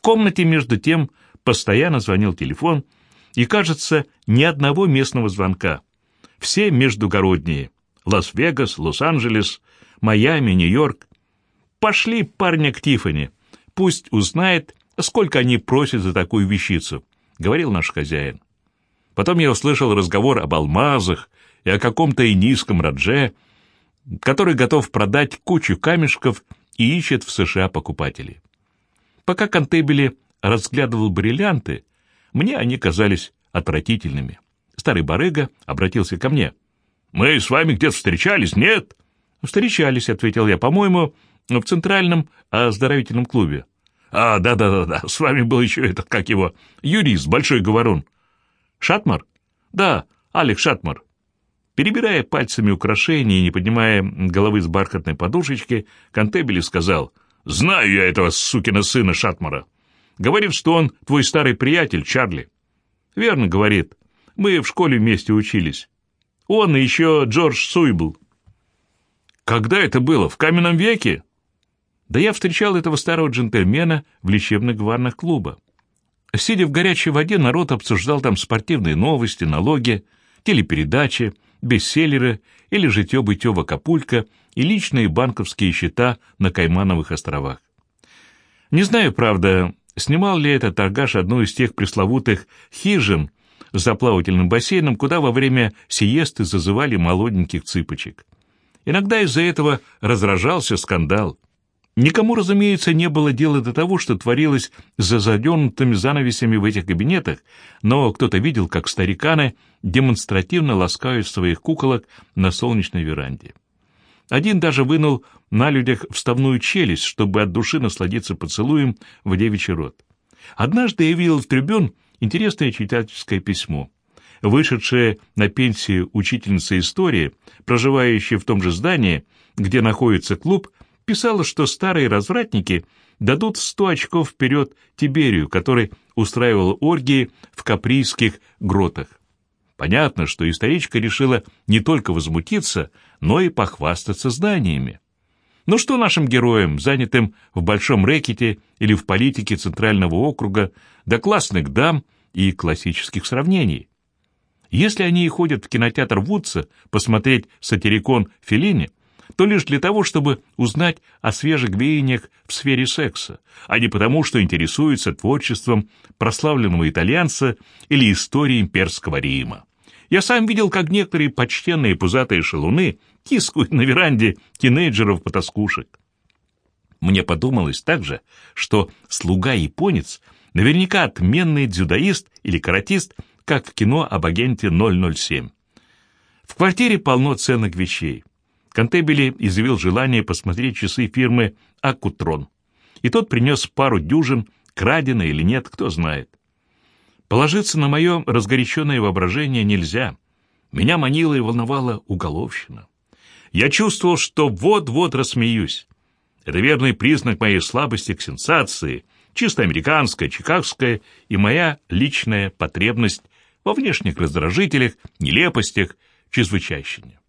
В комнате, между тем, постоянно звонил телефон, и, кажется, ни одного местного звонка. Все междугородние. Лас-Вегас, Лос-Анджелес, Майами, Нью-Йорк. Пошли парня к Тиффани. Пусть узнает, сколько они просят за такую вещицу, — говорил наш хозяин. Потом я услышал разговор об алмазах и о каком-то инийском радже, который готов продать кучу камешков и ищет в США покупателей. Пока Контебели разглядывал бриллианты, мне они казались отвратительными. Старый барыга обратился ко мне. «Мы с вами где-то встречались, нет?» «Встречались», — ответил я, — «по-моему, в Центральном оздоровительном клубе». «А, да-да-да, с вами был еще этот, как его, юрист, большой говорун». «Шатмар?» «Да, Алекс Шатмар». Перебирая пальцами украшения и не поднимая головы с бархатной подушечки, Контебели сказал, «Знаю я этого сукина сына Шатмара. Говорит, что он твой старый приятель, Чарли». «Верно, — говорит. Мы в школе вместе учились. Он и еще Джордж Суйбл». «Когда это было? В каменном веке?» Да я встречал этого старого джентльмена в лечебных гварнах клуба. Сидя в горячей воде, народ обсуждал там спортивные новости, налоги, телепередачи, бестселлеры или житье-бытье в Акапулько и личные банковские счета на Каймановых островах. Не знаю, правда, снимал ли этот торгаш одну из тех пресловутых хижин за плавательным бассейном, куда во время сиесты зазывали молоденьких цыпочек. Иногда из-за этого разражался скандал. Никому, разумеется, не было дела до того, что творилось за задернутыми занавесями в этих кабинетах, но кто-то видел, как стариканы демонстративно ласкают своих куколок на солнечной веранде. Один даже вынул на людях вставную челюсть, чтобы от души насладиться поцелуем в девичий рот. Однажды я видел в трибюн интересное читательское письмо. Вышедшая на пенсию учительница истории, проживающая в том же здании, где находится клуб, писала, что старые развратники дадут сто очков вперед Тиберию, который устраивал оргии в каприйских гротах. Понятно, что историчка решила не только возмутиться, но и похвастаться знаниями. Но что нашим героям, занятым в большом рэкете или в политике Центрального округа, до классных дам и классических сравнений? Если они и ходят в кинотеатр Вудса посмотреть сатирикон Феллини, то лишь для того, чтобы узнать о свежих веяниях в сфере секса, а не потому, что интересуются творчеством прославленного итальянца или историей имперского Рима. Я сам видел, как некоторые почтенные пузатые шалуны тискают на веранде тинейджеров-потаскушек. Мне подумалось также, что слуга-японец наверняка отменный дзюдоист или каратист, как в кино об агенте 007. В квартире полно ценных вещей. Контебели изъявил желание посмотреть часы фирмы «Акутрон». И тот принес пару дюжин, крадено или нет, кто знает. Положиться на мое разгоряченное воображение нельзя. Меня манила и волновала уголовщина. Я чувствовал, что вот-вот рассмеюсь. Это верный признак моей слабости к сенсации, чисто американская, чикагская и моя личная потребность во внешних раздражителях, нелепостях, чрезвычайщине.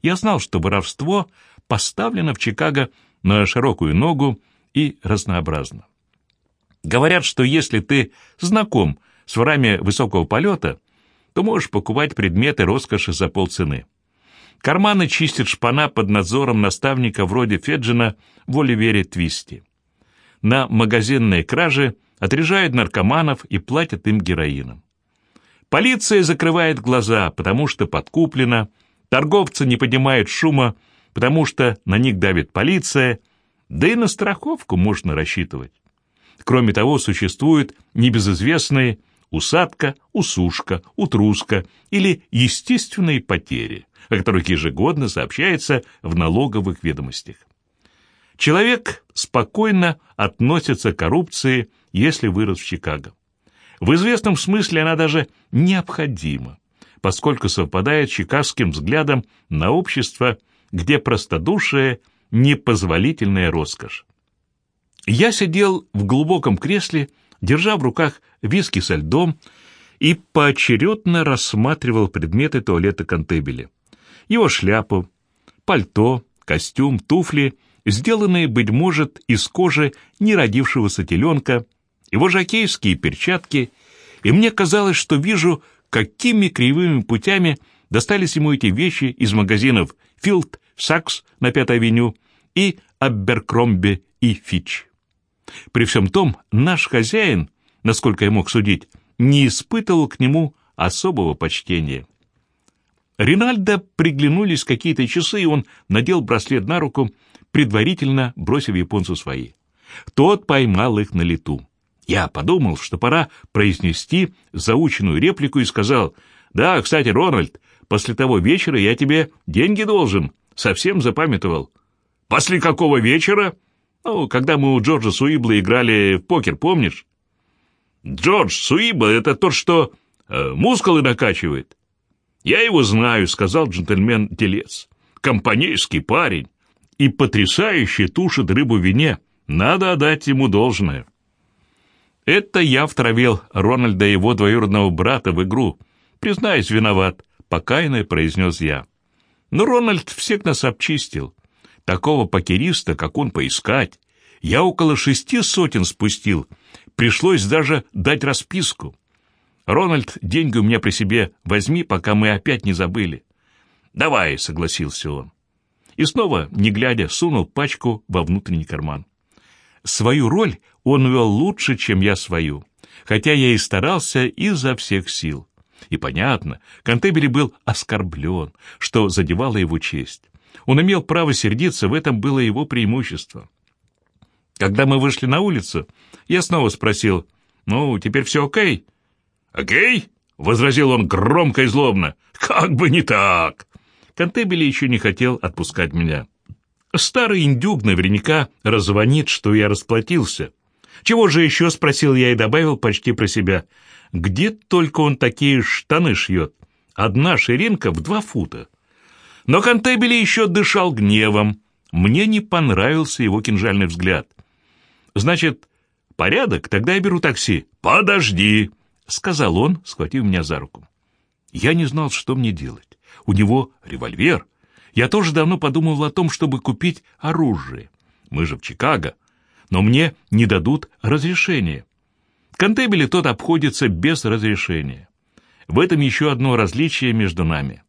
Я знал, что воровство поставлено в Чикаго на широкую ногу и разнообразно. Говорят, что если ты знаком с ворами высокого полета, то можешь покупать предметы роскоши за полцены. Карманы чистит шпана под надзором наставника вроде Феджина в Оливере Твисти. На магазинные кражи отрежают наркоманов и платят им героином. Полиция закрывает глаза, потому что подкуплена, Торговцы не поднимают шума, потому что на них давит полиция, да и на страховку можно рассчитывать. Кроме того, существуют небезызвестные усадка, усушка, утруска или естественные потери, о которых ежегодно сообщается в налоговых ведомостях. Человек спокойно относится к коррупции, если вырос в Чикаго. В известном смысле она даже необходима поскольку совпадает с чикагским взглядом на общество, где простодушие – непозволительная роскошь. Я сидел в глубоком кресле, держа в руках виски со льдом, и поочередно рассматривал предметы туалета Контебеля. Его шляпу, пальто, костюм, туфли, сделанные, быть может, из кожи неродившегося теленка, его жакейские перчатки, и мне казалось, что вижу, какими кривыми путями достались ему эти вещи из магазинов «Филд», «Сакс» на Пятой авеню и «Аберкромби» и «Фич». При всем том, наш хозяин, насколько я мог судить, не испытывал к нему особого почтения. Ринальдо приглянулись какие-то часы, и он надел браслет на руку, предварительно бросив японцу свои. Тот поймал их на лету. Я подумал, что пора произнести заученную реплику и сказал, «Да, кстати, Рональд, после того вечера я тебе деньги должен, совсем запамятовал». «После какого вечера?» «Ну, когда мы у Джорджа Суибла играли в покер, помнишь?» «Джордж Суибла — это тот, что э, мускулы накачивает». «Я его знаю», — сказал джентльмен-делец. «Компанейский парень и потрясающе тушит рыбу в вине. Надо отдать ему должное». Это я втравил Рональда и его двоюродного брата в игру. Признаюсь, виноват, покаянно произнес я. Но Рональд всех нас обчистил. Такого покериста, как он, поискать. Я около шести сотен спустил. Пришлось даже дать расписку. «Рональд, деньги у меня при себе возьми, пока мы опять не забыли». «Давай», — согласился он. И снова, не глядя, сунул пачку во внутренний карман. Свою роль он вел лучше, чем я свою, хотя я и старался изо всех сил. И понятно, Кантебели был оскорблен, что задевало его честь. Он имел право сердиться, в этом было его преимущество. Когда мы вышли на улицу, я снова спросил, «Ну, теперь все окей?» «Окей?» — возразил он громко и злобно. «Как бы не так!» Кантебели еще не хотел отпускать меня. Старый индюк наверняка раззвонит, что я расплатился. «Чего же еще?» — спросил я и добавил почти про себя. «Где только он такие штаны шьет? Одна ширинка в два фута». Но Кантебели еще дышал гневом. Мне не понравился его кинжальный взгляд. «Значит, порядок? Тогда я беру такси». «Подожди!» — сказал он, схватив меня за руку. Я не знал, что мне делать. У него револьвер. Я тоже давно подумывал о том, чтобы купить оружие. Мы же в Чикаго. Но мне не дадут разрешения. Кантебели тот обходится без разрешения. В этом еще одно различие между нами.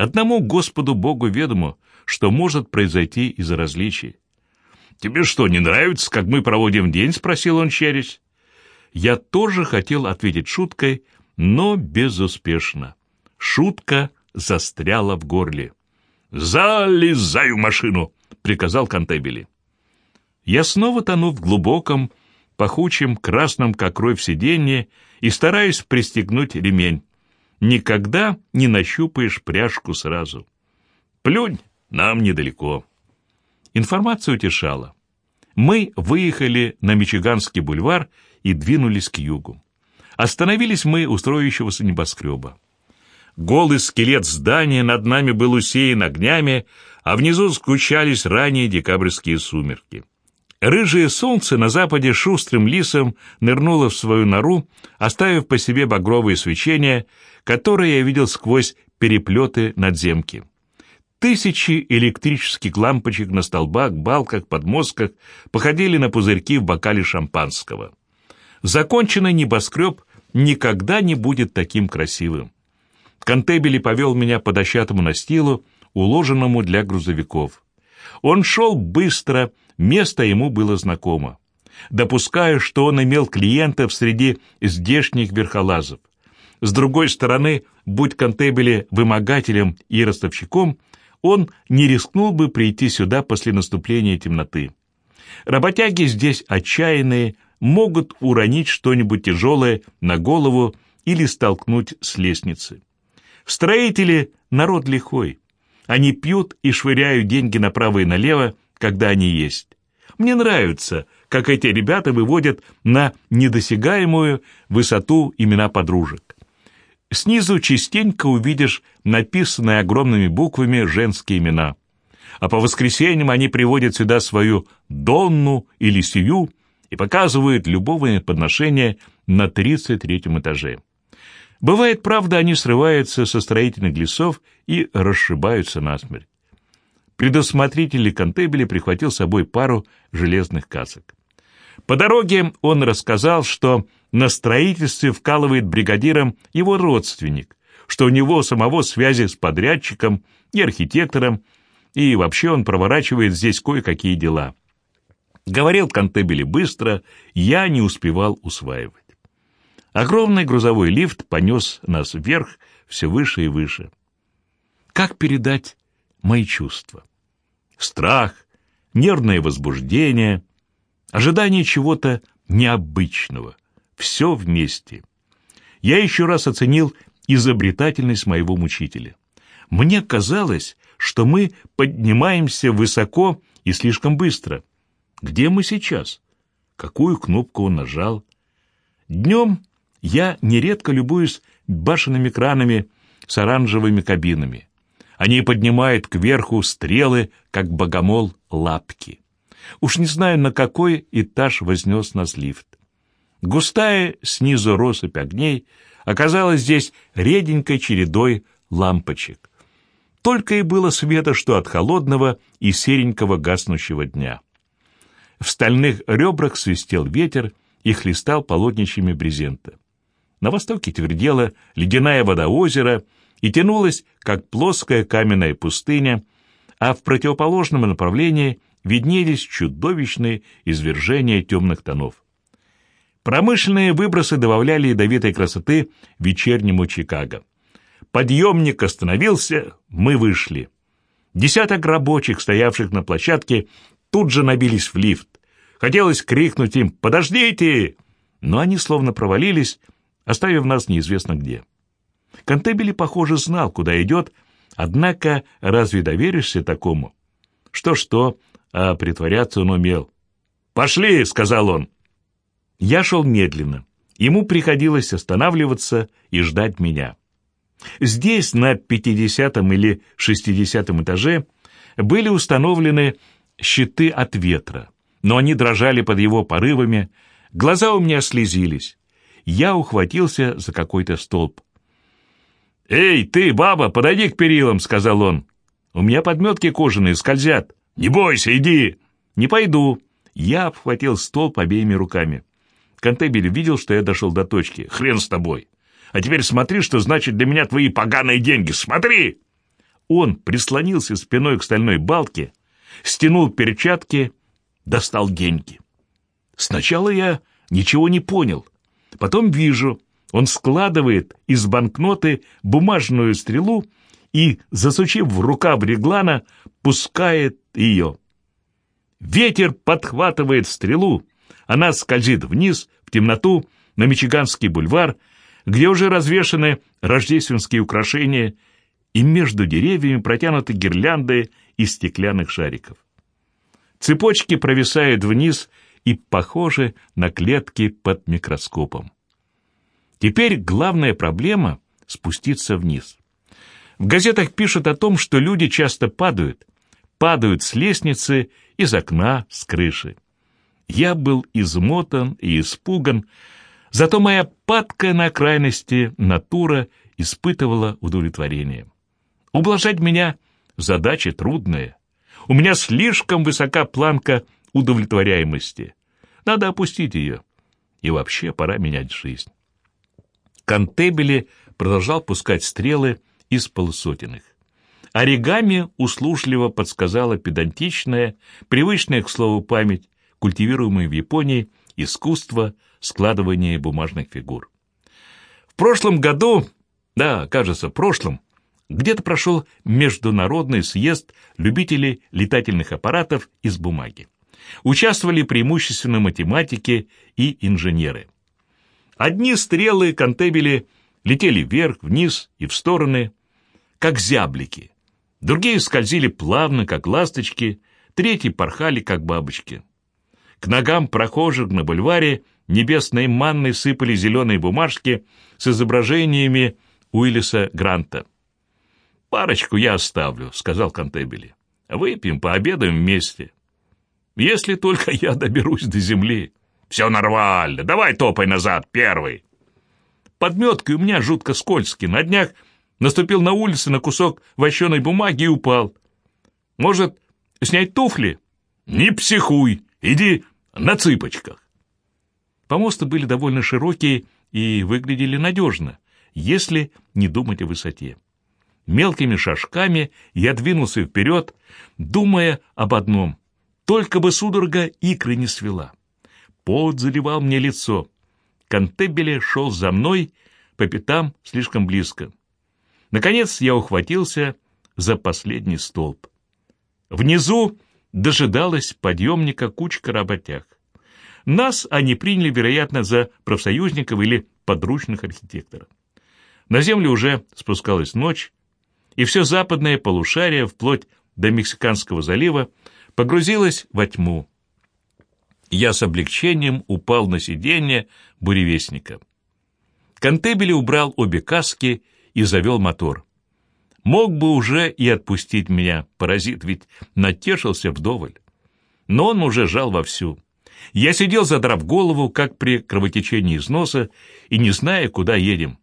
Одному Господу Богу ведомо, что может произойти из-за различий. «Тебе что, не нравится, как мы проводим день?» — спросил он через. Я тоже хотел ответить шуткой, но безуспешно. Шутка застряла в горле. «Залезай в машину!» — приказал Кантебели. Я снова тону в глубоком, пахучем, красном, как кровь сиденье, и стараюсь пристегнуть ремень. Никогда не нащупаешь пряжку сразу. Плюнь, нам недалеко. Информация утешала. Мы выехали на Мичиганский бульвар и двинулись к югу. Остановились мы у строящегося небоскреба. Голый скелет здания над нами был усеян огнями, а внизу скучались ранние декабрьские сумерки. Рыжее солнце на западе шустрым лисом нырнуло в свою нору, оставив по себе багровые свечения, которые я видел сквозь переплеты надземки. Тысячи электрических лампочек на столбах, балках, подмостках походили на пузырьки в бокале шампанского. Законченный небоскреб никогда не будет таким красивым. Контебели повел меня по дощатому настилу, уложенному для грузовиков. Он шел быстро, место ему было знакомо. Допускаю, что он имел клиентов среди здешних верхолазов. С другой стороны, будь Контебели вымогателем и ростовщиком, он не рискнул бы прийти сюда после наступления темноты. Работяги здесь отчаянные, могут уронить что-нибудь тяжелое на голову или столкнуть с лестницы. Строители — народ лихой. Они пьют и швыряют деньги направо и налево, когда они есть. Мне нравится, как эти ребята выводят на недосягаемую высоту имена подружек. Снизу частенько увидишь написанные огромными буквами женские имена. А по воскресеньям они приводят сюда свою Донну или Сию и показывают любовные подношения на 33-м этаже. Бывает, правда, они срываются со строительных лесов и расшибаются насмерть. Предусмотрительный контебели прихватил с собой пару железных касок. По дороге он рассказал, что на строительстве вкалывает бригадиром его родственник, что у него самого связи с подрядчиком и архитектором, и вообще он проворачивает здесь кое-какие дела. Говорил Кантебели быстро, я не успевал усваивать. Огромный грузовой лифт понес нас вверх, все выше и выше. Как передать мои чувства? Страх, нервное возбуждение, ожидание чего-то необычного. Все вместе. Я еще раз оценил изобретательность моего мучителя. Мне казалось, что мы поднимаемся высоко и слишком быстро. Где мы сейчас? Какую кнопку он нажал? Днем я нередко любуюсь башенными кранами с оранжевыми кабинами. Они поднимают кверху стрелы, как богомол, лапки. Уж не знаю, на какой этаж вознес нас лифт. Густая снизу россыпь огней оказалась здесь реденькой чередой лампочек. Только и было света, что от холодного и серенького гаснущего дня. В стальных ребрах свистел ветер и хлестал полотнищами брезента. На востоке твердела ледяная вода озера и тянулась, как плоская каменная пустыня, а в противоположном направлении виднелись чудовищные извержения темных тонов. Промышленные выбросы добавляли ядовитой красоты вечернему Чикаго. Подъемник остановился, мы вышли. Десяток рабочих, стоявших на площадке, тут же набились в лифт. Хотелось крикнуть им «Подождите!», но они словно провалились, оставив нас неизвестно где. Кантебели, похоже, знал, куда идет, однако разве доверишься такому? Что-что, а притворяться он умел. «Пошли!» — сказал он. Я шел медленно. Ему приходилось останавливаться и ждать меня. Здесь, на пятидесятом или шестидесятом этаже, были установлены щиты от ветра, но они дрожали под его порывами, глаза у меня слезились я ухватился за какой-то столб. «Эй, ты, баба, подойди к перилам», — сказал он. «У меня подметки кожаные скользят». «Не бойся, иди». «Не пойду». Я обхватил столб обеими руками. Контебель видел, что я дошел до точки. «Хрен с тобой. А теперь смотри, что значит для меня твои поганые деньги. Смотри!» Он прислонился спиной к стальной балке, стянул перчатки, достал деньги. Сначала я ничего не понял. Потом вижу, он складывает из банкноты бумажную стрелу и, засучив в рукав реглана, пускает ее. Ветер подхватывает стрелу, она скользит вниз, в темноту, на Мичиганский бульвар, где уже развешаны рождественские украшения, и между деревьями протянуты гирлянды из стеклянных шариков. Цепочки провисают вниз и похожи на клетки под микроскопом. Теперь главная проблема — спуститься вниз. В газетах пишут о том, что люди часто падают, падают с лестницы, из окна, с крыши. Я был измотан и испуган, зато моя падкая на крайности натура испытывала удовлетворение. Ублажать меня — задача трудная. У меня слишком высока планка удовлетворяемости. Надо опустить ее. И вообще пора менять жизнь. Кантебели продолжал пускать стрелы из полусотенных. Оригами услужливо подсказала педантичная, привычная к слову память, культивируемая в Японии, искусство складывания бумажных фигур. В прошлом году, да, кажется, в прошлом, где-то прошел международный съезд любителей летательных аппаратов из бумаги участвовали преимущественно математики и инженеры. Одни стрелы контебели летели вверх, вниз и в стороны, как зяблики. Другие скользили плавно, как ласточки, третьи порхали, как бабочки. К ногам прохожих на бульваре небесной манной сыпали зеленые бумажки с изображениями Уиллиса Гранта. «Парочку я оставлю», — сказал Контебели. «Выпьем, пообедаем вместе». Если только я доберусь до земли. Все нормально, давай топай назад, первый. Подметкой у меня жутко скользкий. На днях наступил на улице на кусок вощеной бумаги и упал. Может, снять туфли? Не психуй, иди на цыпочках. Помосты были довольно широкие и выглядели надежно, если не думать о высоте. Мелкими шажками я двинулся вперед, думая об одном — только бы судорога икры не свела. Пот заливал мне лицо. Кантебеле шел за мной, по пятам слишком близко. Наконец я ухватился за последний столб. Внизу дожидалась подъемника кучка работяг. Нас они приняли, вероятно, за профсоюзников или подручных архитекторов. На землю уже спускалась ночь, и все западное полушарие, вплоть до Мексиканского залива, погрузилось во тьму. Я с облегчением упал на сиденье буревестника. Кантебели убрал обе каски и завел мотор. Мог бы уже и отпустить меня, паразит, ведь натешился вдоволь. Но он уже жал вовсю. Я сидел, задрав голову, как при кровотечении из носа, и не зная, куда едем.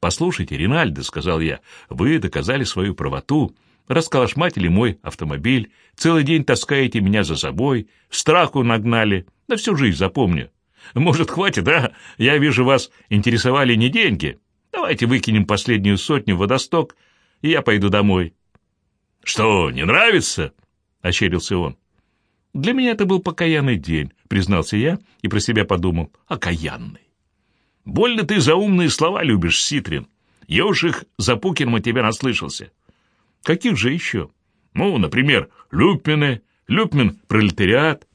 «Послушайте, Ринальдо», — сказал я, — «вы доказали свою правоту, расколошматили мой автомобиль, целый день таскаете меня за собой, страху нагнали, на всю жизнь запомню. Может, хватит, а? Я вижу, вас интересовали не деньги. Давайте выкинем последнюю сотню в водосток, и я пойду домой». «Что, не нравится?» — ощерился он. «Для меня это был покаянный день», — признался я и про себя подумал. «Окаянный». «Больно ты за умные слова любишь, Ситрин. Я уж их за Пукиным тебя наслышался». «Каких же еще?» «Ну, например, Люпмины, Люпмин — пролетариат».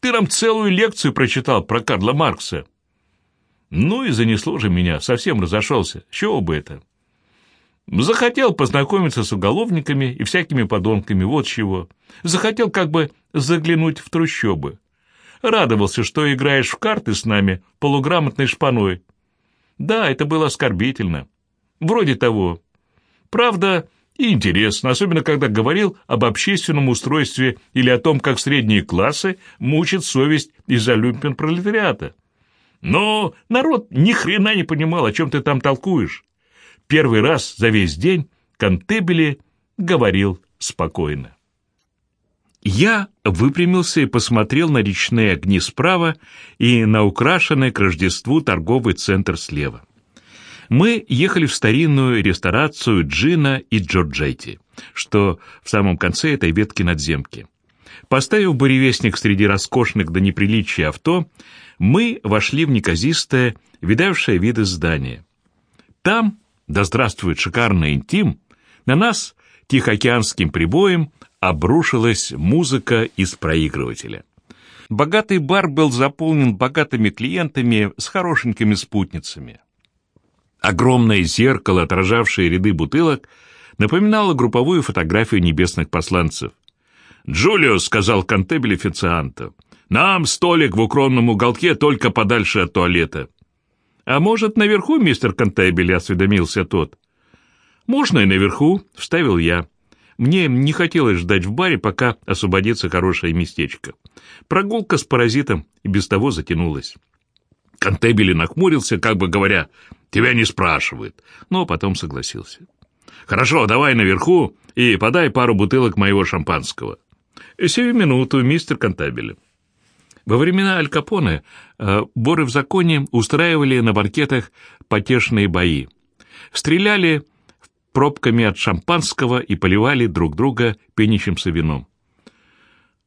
«Ты нам целую лекцию прочитал про Карла Маркса». «Ну и занесло же меня, совсем разошелся. Чего бы это?» Захотел познакомиться с уголовниками и всякими подонками, вот чего. Захотел как бы заглянуть в трущобы. Радовался, что играешь в карты с нами полуграмотной шпаной. Да, это было оскорбительно. Вроде того. Правда, и интересно, особенно когда говорил об общественном устройстве или о том, как средние классы мучат совесть из-за люмпен пролетариата. Но народ ни хрена не понимал, о чем ты там толкуешь. Первый раз за весь день Кантебели говорил спокойно. Я выпрямился и посмотрел на речные огни справа и на украшенный к Рождеству торговый центр слева. Мы ехали в старинную ресторацию Джина и Джорджетти, что в самом конце этой ветки надземки. Поставив буревестник среди роскошных до неприличия авто, мы вошли в неказистое, видавшее виды здание. Там да здравствует шикарный интим, на нас тихоокеанским прибоем обрушилась музыка из проигрывателя. Богатый бар был заполнен богатыми клиентами с хорошенькими спутницами. Огромное зеркало, отражавшее ряды бутылок, напоминало групповую фотографию небесных посланцев. «Джулио», — сказал контебель официанту, — «нам столик в укромном уголке только подальше от туалета. «А может, наверху, мистер Контейбель?» — осведомился тот. «Можно и наверху», — вставил я. Мне не хотелось ждать в баре, пока освободится хорошее местечко. Прогулка с паразитом и без того затянулась. Контебели нахмурился, как бы говоря, «Тебя не спрашивают», но потом согласился. «Хорошо, давай наверху и подай пару бутылок моего шампанского». «Сию минуту, мистер Контабель». Во времена Аль Капоне э, воры в законе устраивали на банкетах потешные бои. Стреляли пробками от шампанского и поливали друг друга пенящимся вином.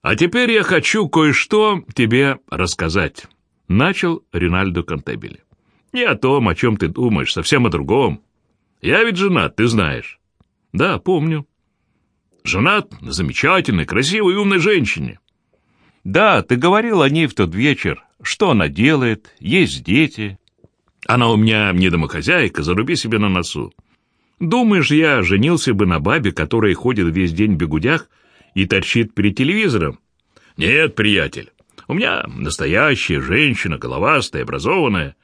«А теперь я хочу кое-что тебе рассказать», — начал Ринальдо Кантебели. «Не о том, о чем ты думаешь, совсем о другом. Я ведь женат, ты знаешь». «Да, помню». «Женат на замечательной, красивой и умной женщине. Да, ты говорил о ней в тот вечер. Что она делает? Есть дети. Она у меня не домохозяйка, заруби себе на носу. Думаешь, я женился бы на бабе, которая ходит весь день в бегудях и торчит перед телевизором? Нет, приятель. У меня настоящая женщина, головастая, образованная.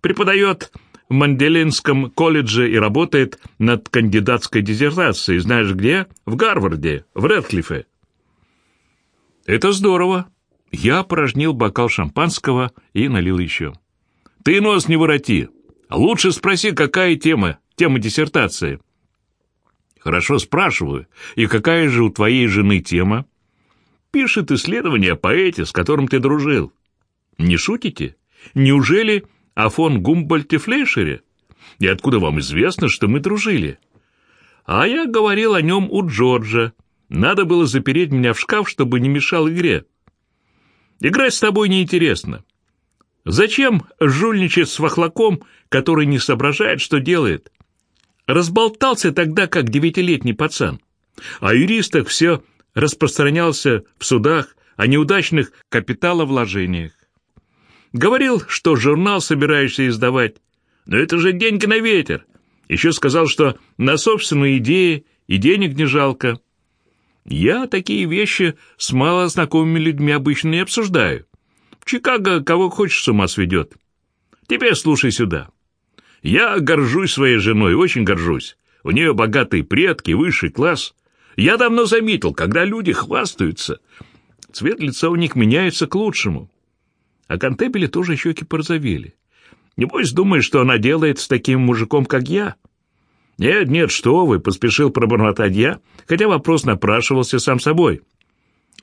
Преподает в Манделинском колледже и работает над кандидатской диссертацией. Знаешь где? В Гарварде, в Редклифе. «Это здорово!» Я порожнил бокал шампанского и налил еще. «Ты нос не вороти! Лучше спроси, какая тема, тема диссертации». «Хорошо, спрашиваю. И какая же у твоей жены тема?» «Пишет исследование о поэте, с которым ты дружил». «Не шутите? Неужели о фон Гумбольте Флейшере? И откуда вам известно, что мы дружили? А я говорил о нем у Джорджа. Надо было запереть меня в шкаф, чтобы не мешал игре. Играть с тобой неинтересно. Зачем жульничать с вахлаком, который не соображает, что делает? Разболтался тогда, как девятилетний пацан. О юристах все распространялся в судах, о неудачных капиталовложениях. Говорил, что журнал собираешься издавать. Но это же деньги на ветер. Еще сказал, что на собственные идеи и денег не жалко. Я такие вещи с малознакомыми людьми обычно не обсуждаю. В Чикаго кого хочешь с ума сведет. Теперь слушай сюда. Я горжусь своей женой, очень горжусь. У нее богатые предки, высший класс. Я давно заметил, когда люди хвастаются, цвет лица у них меняется к лучшему. А Кантебели тоже щеки порозовели. Небось, думаешь, что она делает с таким мужиком, как я? Нет, нет, что вы, поспешил пробормотать я, хотя вопрос напрашивался сам собой.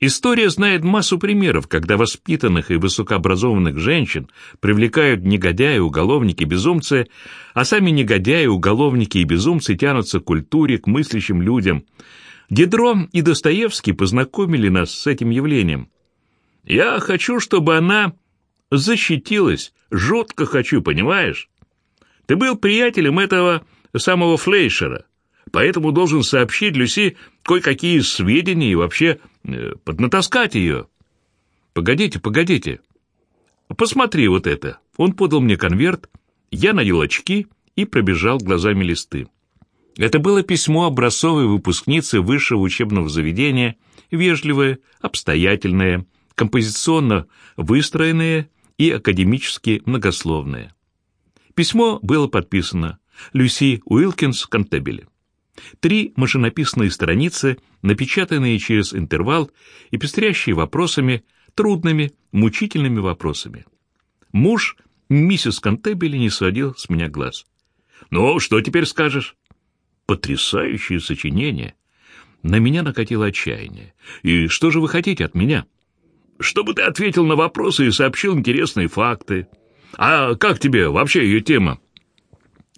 История знает массу примеров, когда воспитанных и высокообразованных женщин привлекают негодяи, уголовники, безумцы, а сами негодяи, уголовники и безумцы тянутся к культуре, к мыслящим людям. Дидро и Достоевский познакомили нас с этим явлением. Я хочу, чтобы она защитилась, жутко хочу, понимаешь? Ты был приятелем этого самого Флейшера, поэтому должен сообщить Люси кое-какие сведения и вообще э, поднатаскать ее. Погодите, погодите. Посмотри вот это. Он подал мне конверт, я надел очки и пробежал глазами листы. Это было письмо образцовой выпускницы высшего учебного заведения, вежливое, обстоятельное, композиционно выстроенное и академически многословное. Письмо было подписано Люси Уилкинс Кантебели. Три машинописные страницы, напечатанные через интервал и пестрящие вопросами, трудными, мучительными вопросами. Муж миссис Кантебели не сводил с меня глаз. «Ну, что теперь скажешь?» «Потрясающее сочинение!» На меня накатило отчаяние. «И что же вы хотите от меня?» «Чтобы ты ответил на вопросы и сообщил интересные факты. А как тебе вообще ее тема?»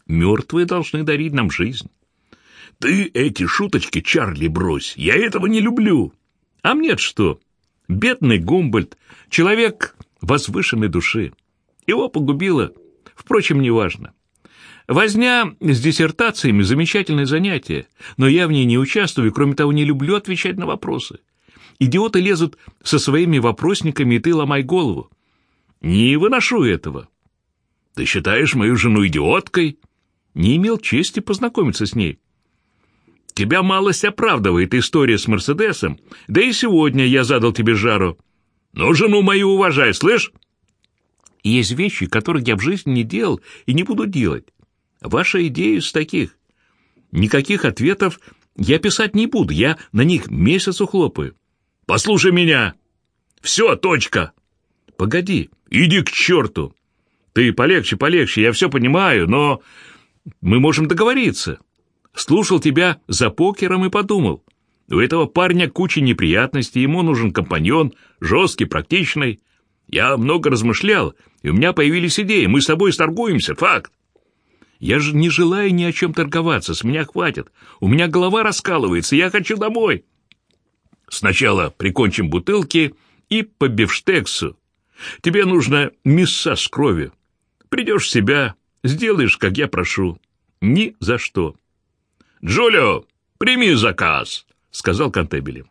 Мертвые должны дарить нам жизнь. Ты эти шуточки, Чарли, брось. Я этого не люблю. А мне что? Бедный Гумбольд, человек возвышенной души. Его погубило. Впрочем, неважно. Возня с диссертациями – замечательное занятие, но я в ней не участвую, кроме того, не люблю отвечать на вопросы. Идиоты лезут со своими вопросниками, и ты ломай голову. Не выношу этого. Ты считаешь мою жену идиоткой? не имел чести познакомиться с ней. Тебя малость оправдывает история с Мерседесом, да и сегодня я задал тебе жару. Но жену мою уважай, слышь? Есть вещи, которых я в жизни не делал и не буду делать. Ваша идея из таких. Никаких ответов я писать не буду, я на них месяц ухлопаю. Послушай меня. Все, точка. Погоди, иди к черту. Ты полегче, полегче, я все понимаю, но мы можем договориться. Слушал тебя за покером и подумал. У этого парня куча неприятностей, ему нужен компаньон, жесткий, практичный. Я много размышлял, и у меня появились идеи. Мы с тобой торгуемся, факт. Я же не желаю ни о чем торговаться, с меня хватит. У меня голова раскалывается, я хочу домой. Сначала прикончим бутылки и по бифштексу. Тебе нужно мяса с кровью. Придешь в себя, Сделаешь, как я прошу. Ни за что. «Джулио, прими заказ», — сказал Кантебели.